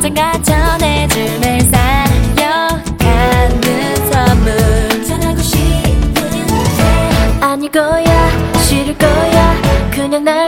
언젠가 전해줄 매일 쌓여가는 선물. 전하고 싶은데 아닐 거야 싫을 거야. 그냥 나